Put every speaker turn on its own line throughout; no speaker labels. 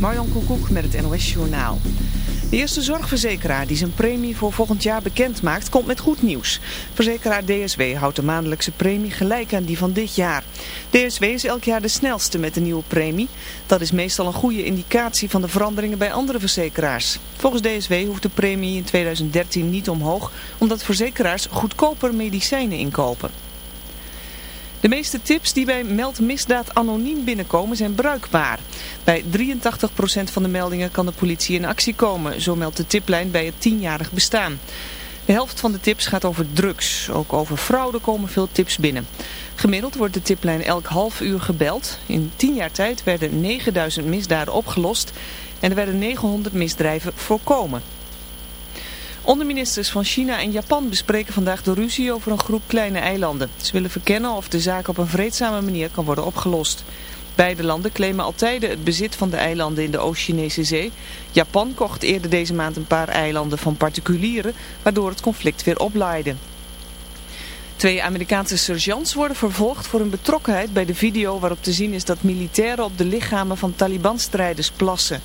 Marjan Koekoek met het NOS Journaal. De eerste zorgverzekeraar die zijn premie voor volgend jaar bekend maakt, komt met goed nieuws. Verzekeraar DSW houdt de maandelijkse premie gelijk aan die van dit jaar. DSW is elk jaar de snelste met de nieuwe premie. Dat is meestal een goede indicatie van de veranderingen bij andere verzekeraars. Volgens DSW hoeft de premie in 2013 niet omhoog, omdat verzekeraars goedkoper medicijnen inkopen. De meeste tips die bij Meld Misdaad Anoniem binnenkomen zijn bruikbaar. Bij 83% van de meldingen kan de politie in actie komen, zo meldt de tiplijn bij het tienjarig bestaan. De helft van de tips gaat over drugs. Ook over fraude komen veel tips binnen. Gemiddeld wordt de tiplijn elk half uur gebeld. In 10 jaar tijd werden 9000 misdaden opgelost en er werden 900 misdrijven voorkomen. Onderministers van China en Japan bespreken vandaag de ruzie over een groep kleine eilanden. Ze willen verkennen of de zaak op een vreedzame manier kan worden opgelost. Beide landen claimen al tijden het bezit van de eilanden in de Oost-Chinese zee. Japan kocht eerder deze maand een paar eilanden van particulieren, waardoor het conflict weer oplaaide. Twee Amerikaanse sergeants worden vervolgd voor hun betrokkenheid bij de video waarop te zien is dat militairen op de lichamen van Taliban-strijders plassen.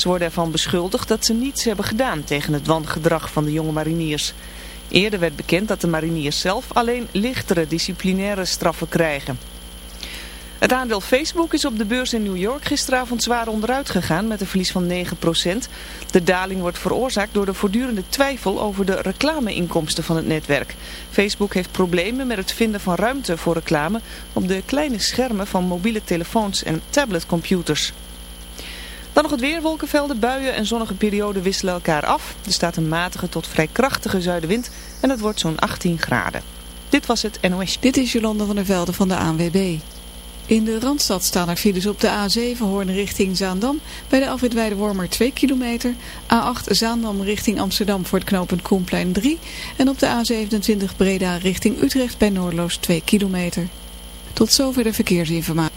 Ze worden ervan beschuldigd dat ze niets hebben gedaan tegen het wangedrag van de jonge mariniers. Eerder werd bekend dat de mariniers zelf alleen lichtere disciplinaire straffen krijgen. Het aandeel Facebook is op de beurs in New York gisteravond zwaar onderuit gegaan met een verlies van 9%. De daling wordt veroorzaakt door de voortdurende twijfel over de reclameinkomsten van het netwerk. Facebook heeft problemen met het vinden van ruimte voor reclame op de kleine schermen van mobiele telefoons en tabletcomputers. Dan nog het weer, wolkenvelden, buien en zonnige perioden wisselen elkaar af. Er staat een matige tot vrij krachtige zuidenwind en het wordt zo'n 18 graden. Dit was het NOS.
Dit is Jolanda van der Velde van de ANWB. In de Randstad staan er files op de A7 Hoorn richting Zaandam. Bij de afrit Wormer 2 kilometer. A8 Zaandam richting Amsterdam voor het knooppunt Koenplein 3. En op de A27 Breda richting Utrecht bij Noordloos 2 kilometer. Tot zover de verkeersinformatie.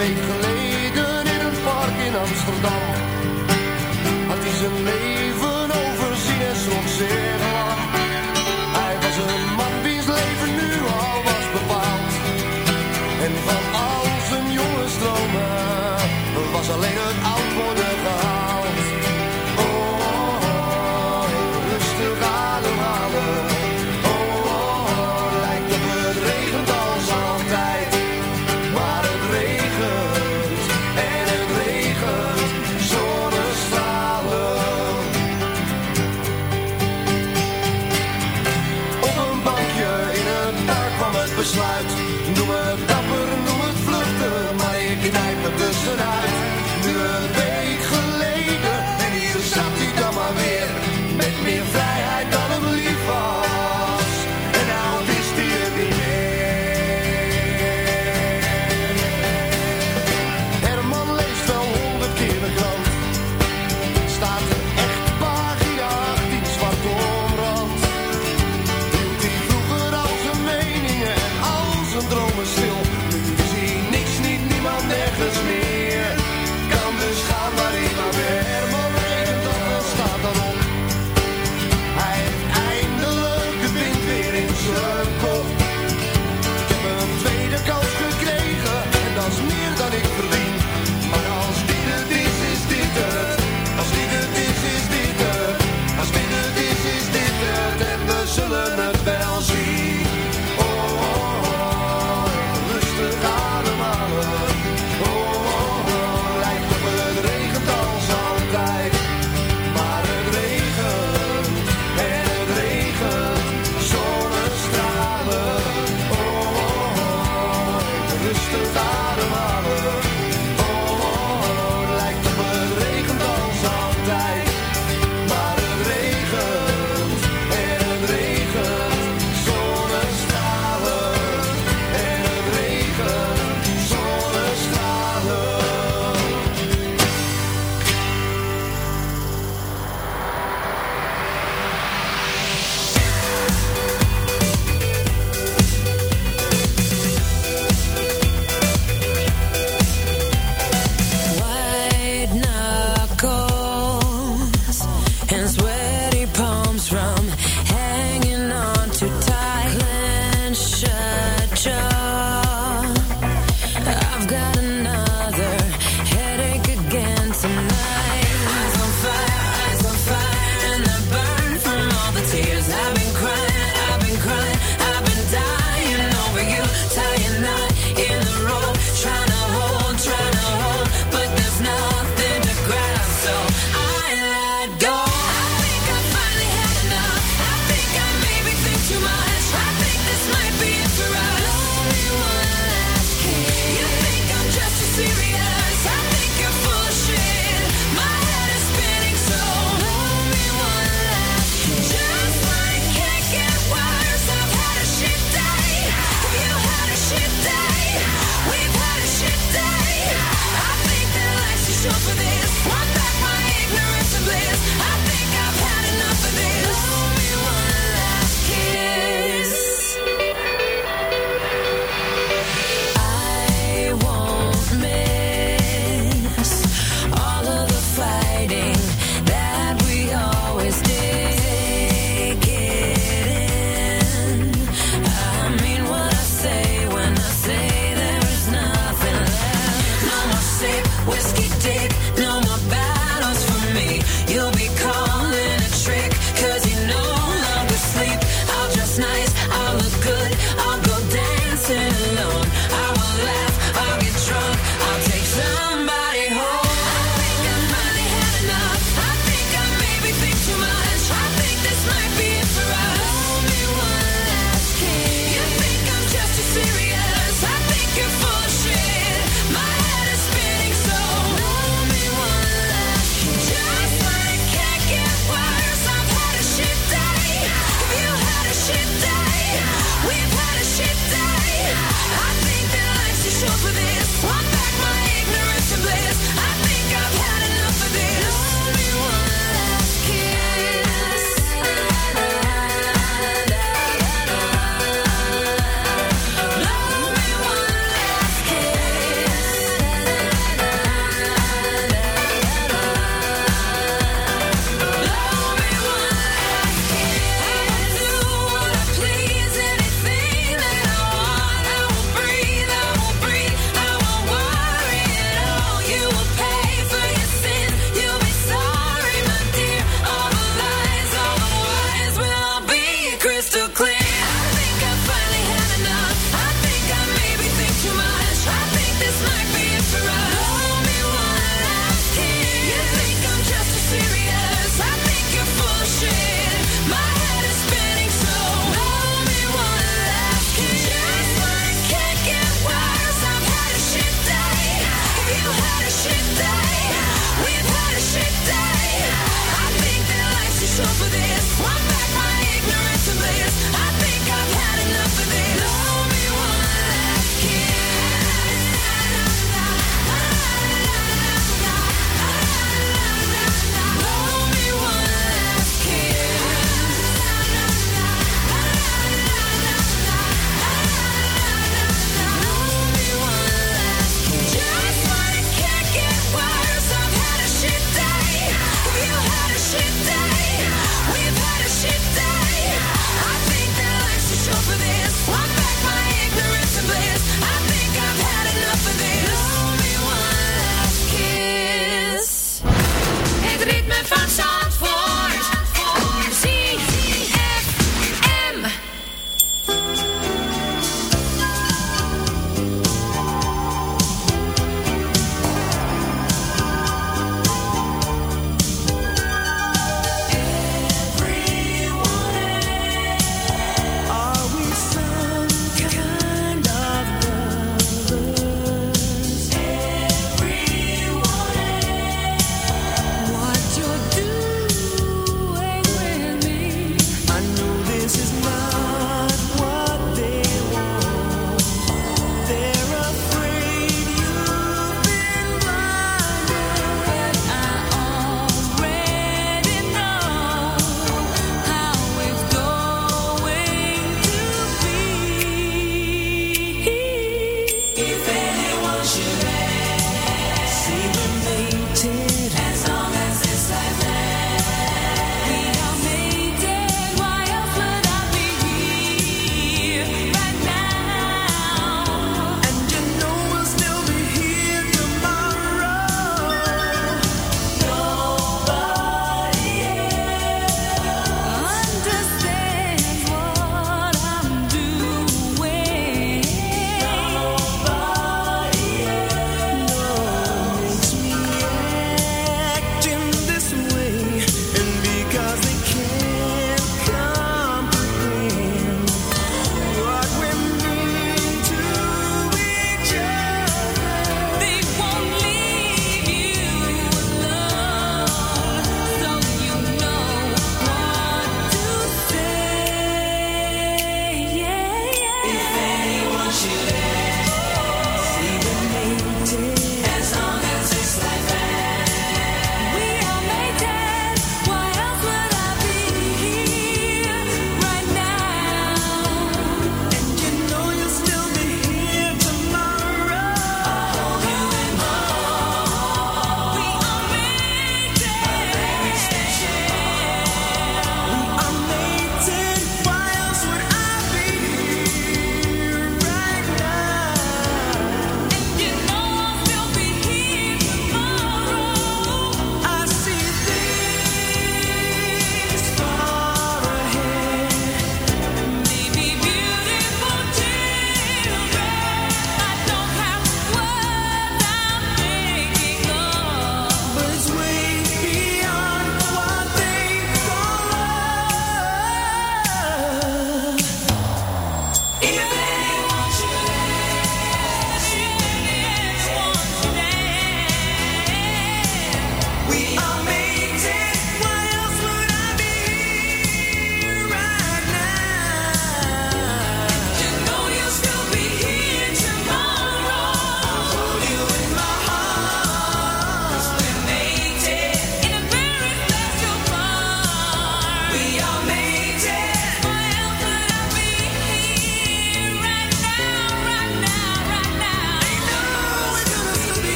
Week geleden in een park in Amsterdam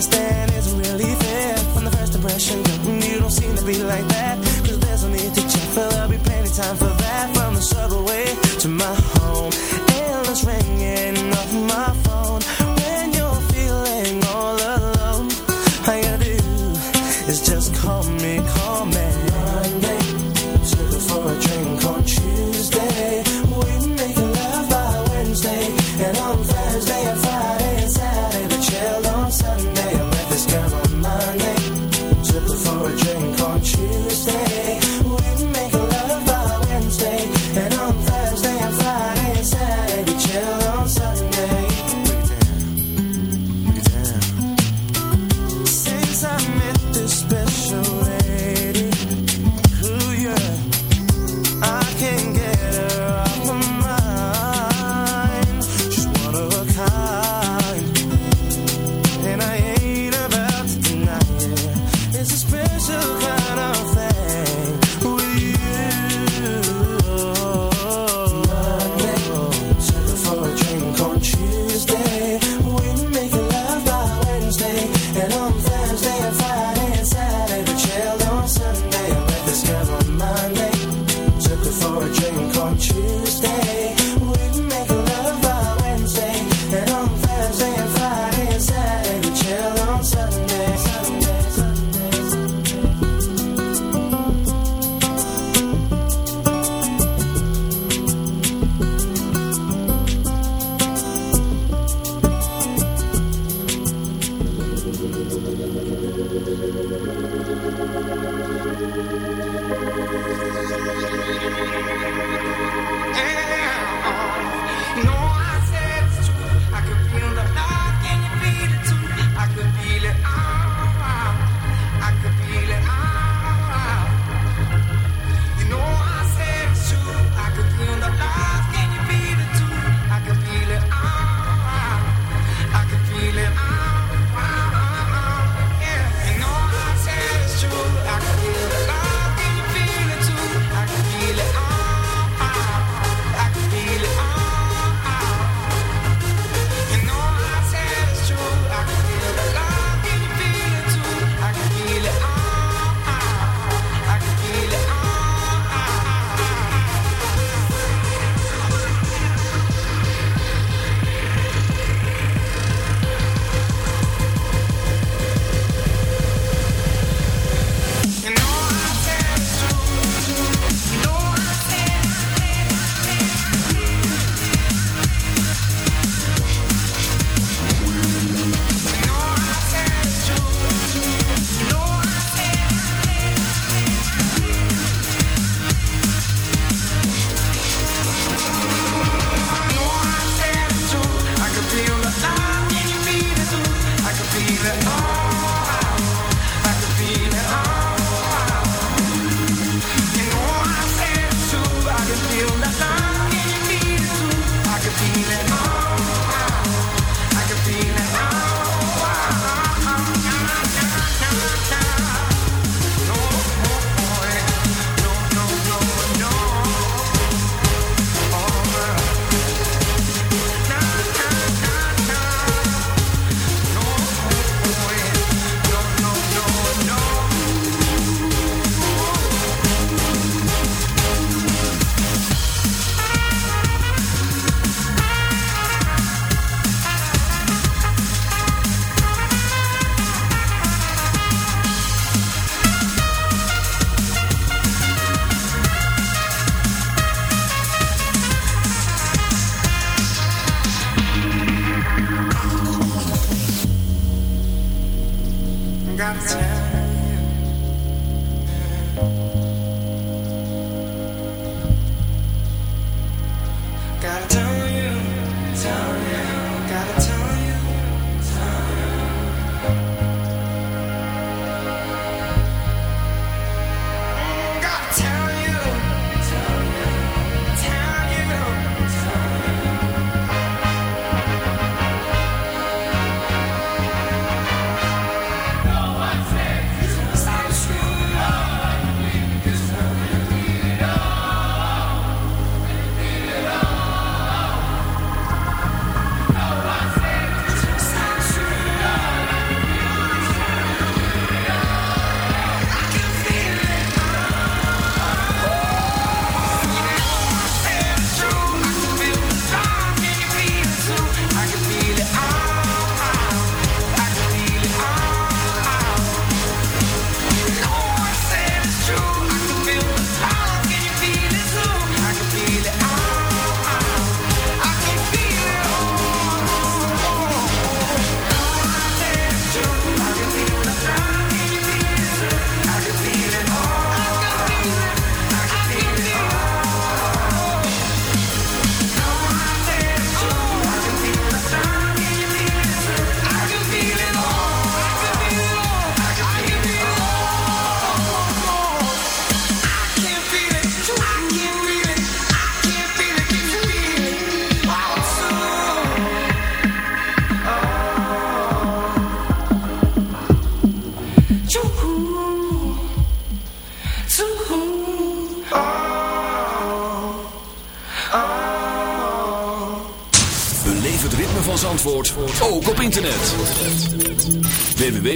understand it's really fair. From
the first impression,
you don't seem to be
like that. Cause there's no need to check, but there'll be plenty time for that. From the
subway to my home, endless rain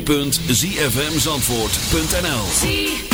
www.zfmzandvoort.nl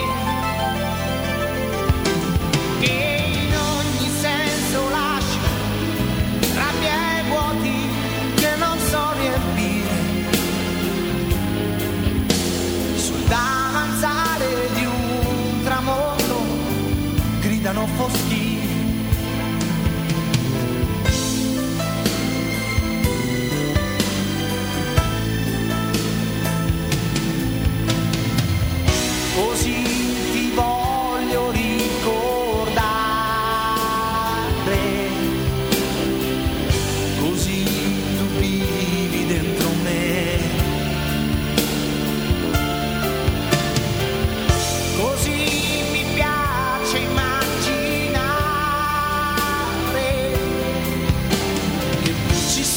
gridano foschi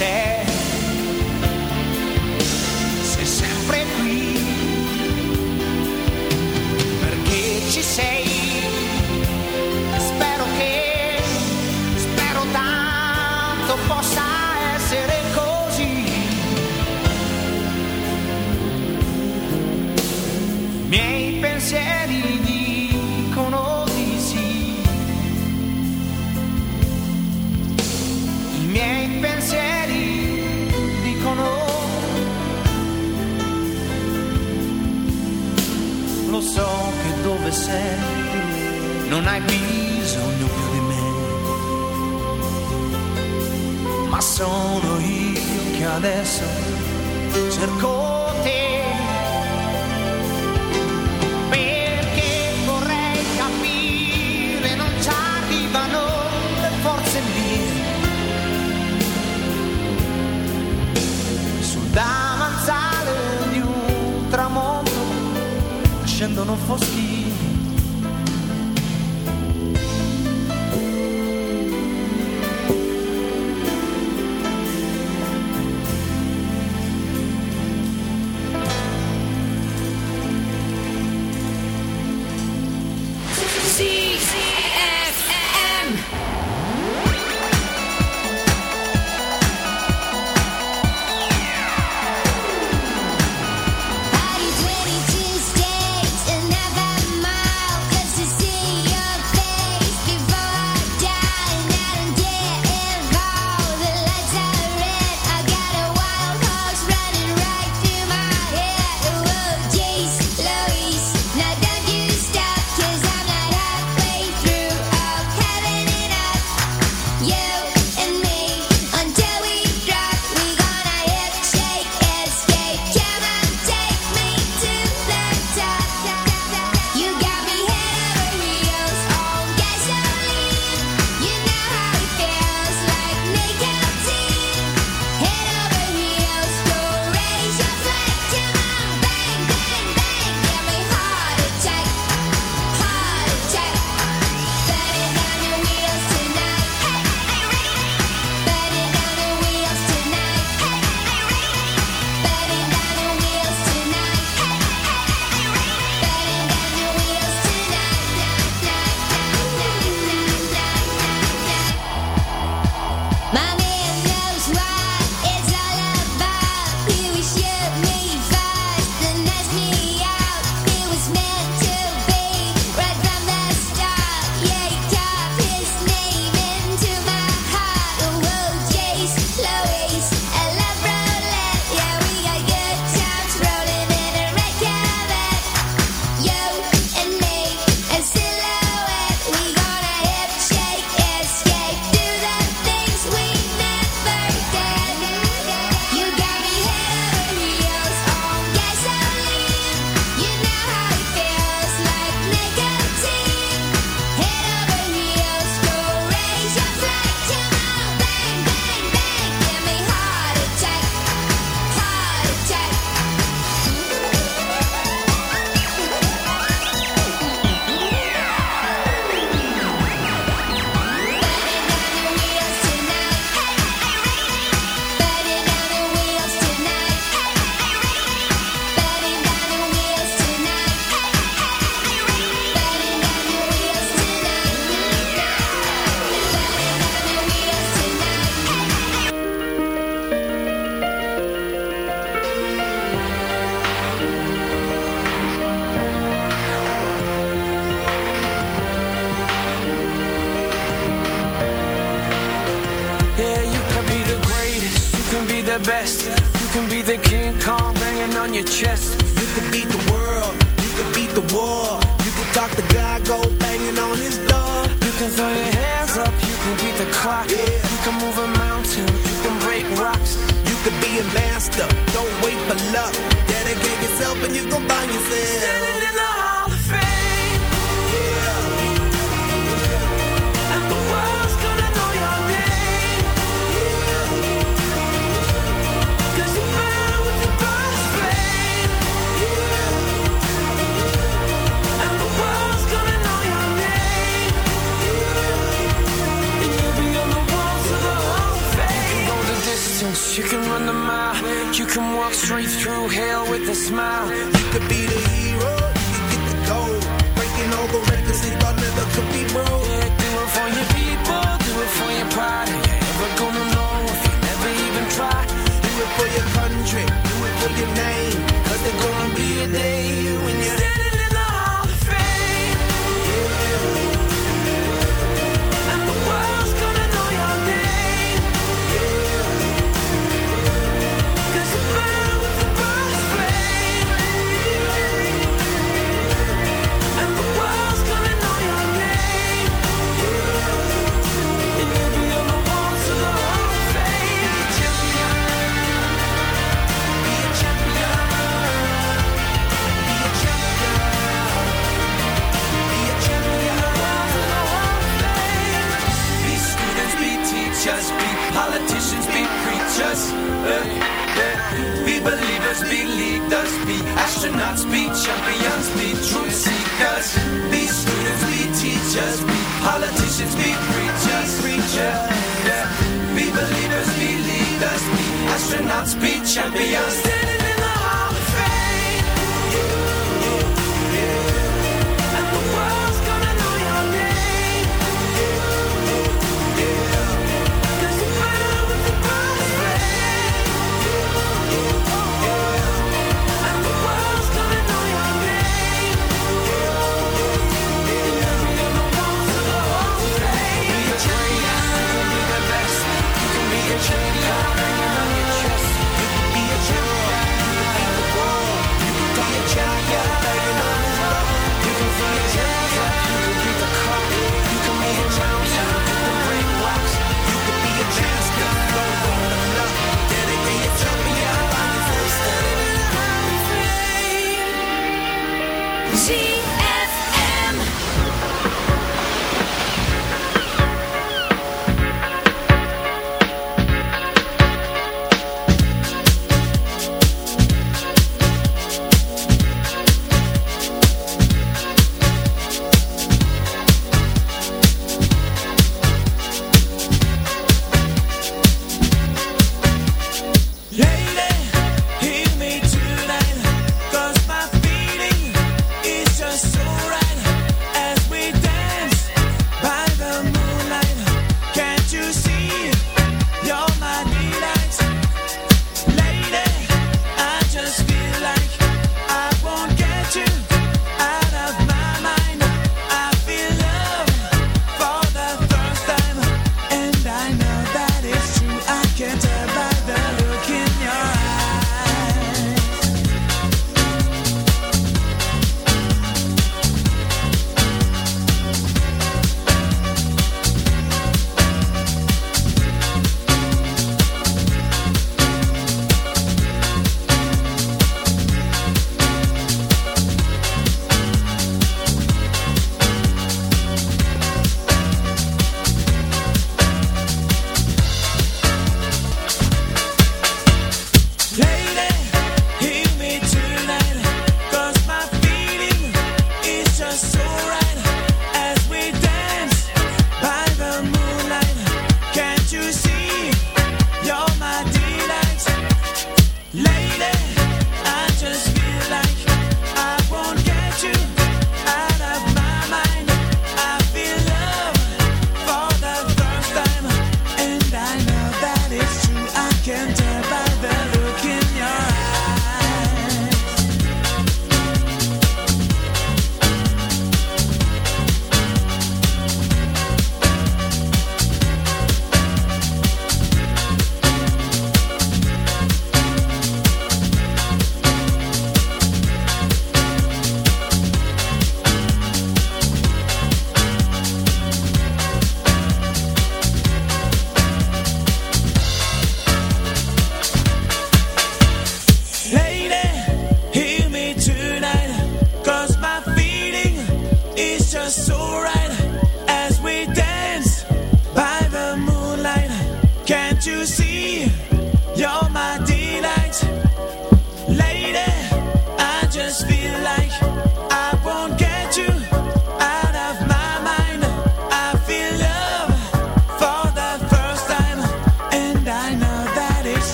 say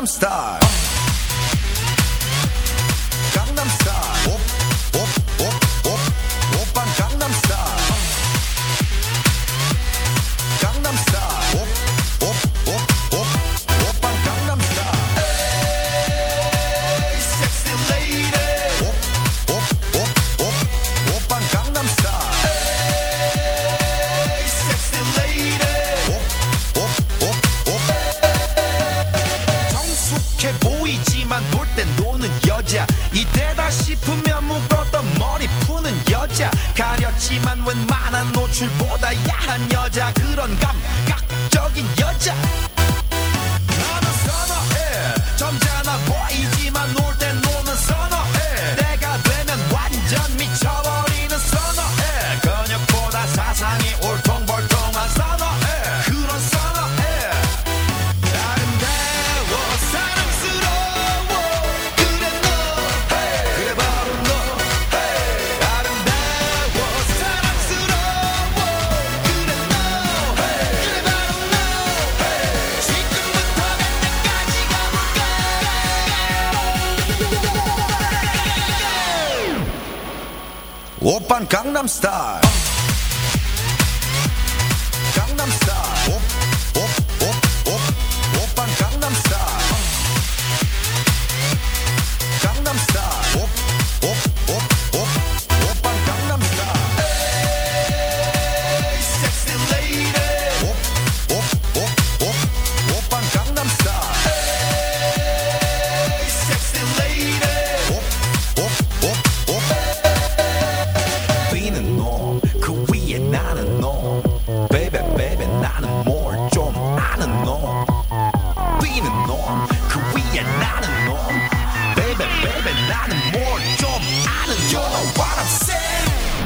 Gangnam Style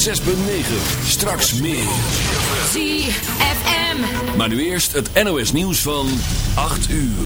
106.9. Straks meer.
ZFM.
Maar nu eerst het NOS nieuws van 8 uur.